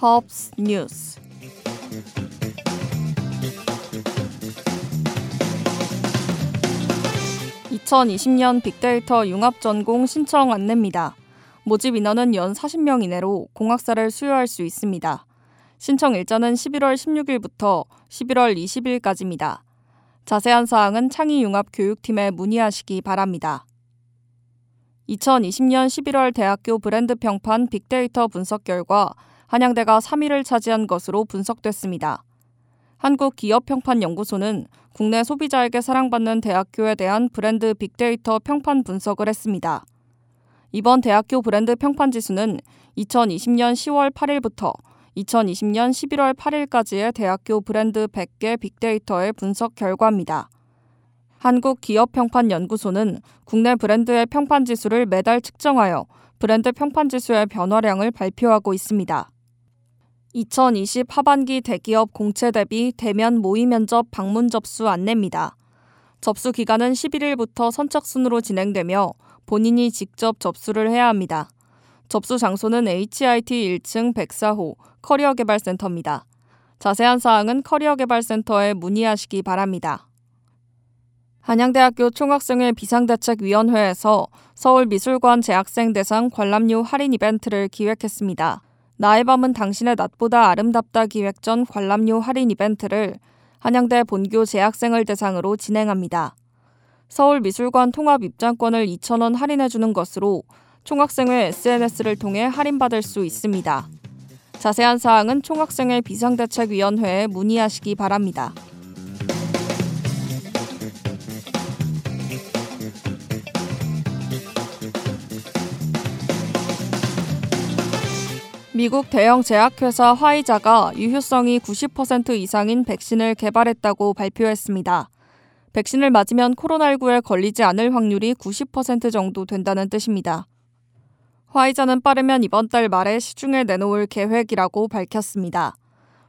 허브스 뉴스. (2020년) 빅데이터 융합 전공 신청 안내입니다. 모집 인원은 연 40명 이내로 공학사를 수여할 수 있습니다. 신청 일자는 11월 16일부터 11월 20일까지입니다. 자세한 사항은 창의융합 교육팀에 문의하시기 바랍니다. 2020년 11월 대학교 브랜드 평판 빅데이터 분석 결과 한양대가 3위를 차지한 것으로 분석됐습니다. 한국기업평판연구소는 국내 소비자에게 사랑받는 대학교에 대한 브랜드 빅데이터 평판 분석을 했습니다. 이번 대학교 브랜드 평판 지수는 2020년 10월 8일부터 2020년 11월 8일까지의 대학교 브랜드 100개 빅데이터의 분석 결과입니다. 한국기업평판연구소는 국내 브랜드의 평판 지수를 매달 측정하여 브랜드 평판 지수의 변화량을 발표하고 있습니다. 2020 하반기 대기업 공채 대비 대면 모의 면접 방문 접수 안내입니다. 접수 기간은 11일부터 선착순으로 진행되며 본인이 직접 접수를 해야 합니다. 접수 장소는 HIT 1층 104호 커리어 개발센터입니다. 자세한 사항은 커리어 개발센터에 문의하시기 바랍니다. 한양대학교 총학생회 비상대책위원회에서 서울미술관 재학생 대상 관람료 할인 이벤트를 기획했습니다. 나의 밤은 당신의 낮보다 아름답다 기획전 관람료 할인 이벤트를 한양대 본교 재학생을 대상으로 진행합니다. 서울미술관 통합 입장권을 2,000원 할인해주는 것으로 총학생회 SNS를 통해 할인받을 수 있습니다. 자세한 사항은 총학생회 비상대책위원회에 문의하시기 바랍니다. 미국 대형 제약회사 화이자가 유효성이 90% 이상인 백신을 개발했다고 발표했습니다. 백신을 맞으면 코로나19에 걸리지 않을 확률이 90% 정도 된다는 뜻입니다. 화이자는 빠르면 이번 달 말에 시중에 내놓을 계획이라고 밝혔습니다.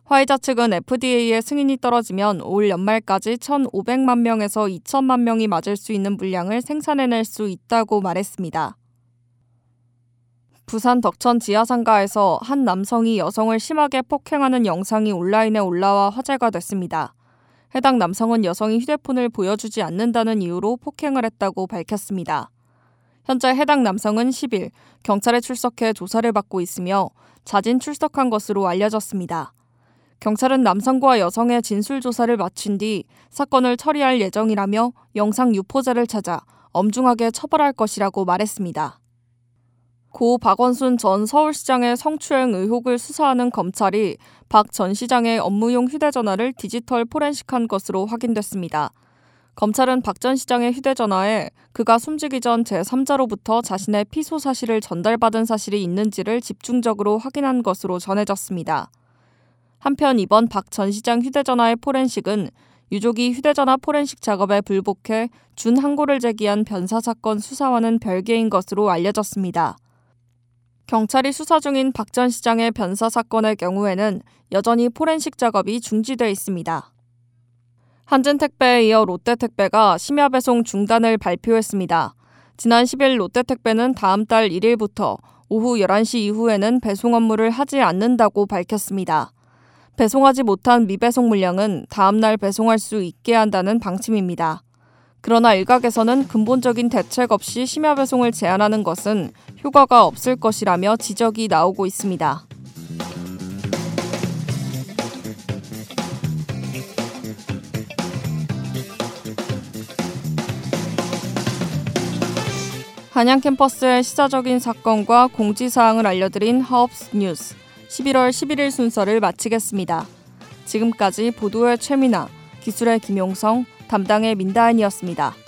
화이자 측은 FDA의 승인이 떨어지면 올 연말까지 1,500만 명에서 2천만 명이 맞을 수 있는 물량을 생산해낼 수 있다고 말했습니다. 부산 덕천 지하상가에서 한 남성이 여성을 심하게 폭행하는 영상이 온라인에 올라와 화제가 됐습니다. 해당 남성은 여성이 휴대폰을 보여주지 않는다는 이유로 폭행을 했다고 밝혔습니다. 현재 해당 남성은 10일 경찰에 출석해 조사를 받고 있으며 자진 출석한 것으로 알려졌습니다. 경찰은 남성과 여성의 진술 조사를 마친 뒤 사건을 처리할 예정이라며 영상 유포자를 찾아 엄중하게 처벌할 것이라고 말했습니다. 고 박원순 전 서울시장의 성추행 의혹을 수사하는 검찰이 박 전 시장의 업무용 휴대전화를 디지털 포렌식한 것으로 확인됐습니다. 검찰은 박 전 시장의 휴대전화에 그가 숨지기 전 제3자로부터 자신의 피소 사실을 전달받은 사실이 있는지를 집중적으로 확인한 것으로 전해졌습니다. 한편 이번 박 전 시장 휴대전화의 포렌식은 유족이 휴대전화 포렌식 작업에 불복해 준 항고를 제기한 변사 사건 수사와는 별개인 것으로 알려졌습니다. 경찰이 수사 중인 박 전 시장의 변사 사건의 경우에는 여전히 포렌식 작업이 중지돼 있습니다. 한진택배에 이어 롯데택배가 심야 배송 중단을 발표했습니다. 지난 10일 롯데택배는 다음 달 1일부터 오후 11시 이후에는 배송 업무를 하지 않는다고 밝혔습니다. 배송하지 못한 미배송 물량은 다음 날 배송할 수 있게 한다는 방침입니다. 그러나 일각에서는 근본적인 대책 없이 심야 배송을 제한하는 것은 효과가 없을 것이라며 지적이 나오고 있습니다. 한양 캠퍼스의 시사적인 사건과 공지사항을 알려드린 하업스 뉴스 11월 11일 순서를 마치겠습니다. 지금까지 보도의 최민아, 기술의 김용성, 담당의 민다은이었습니다.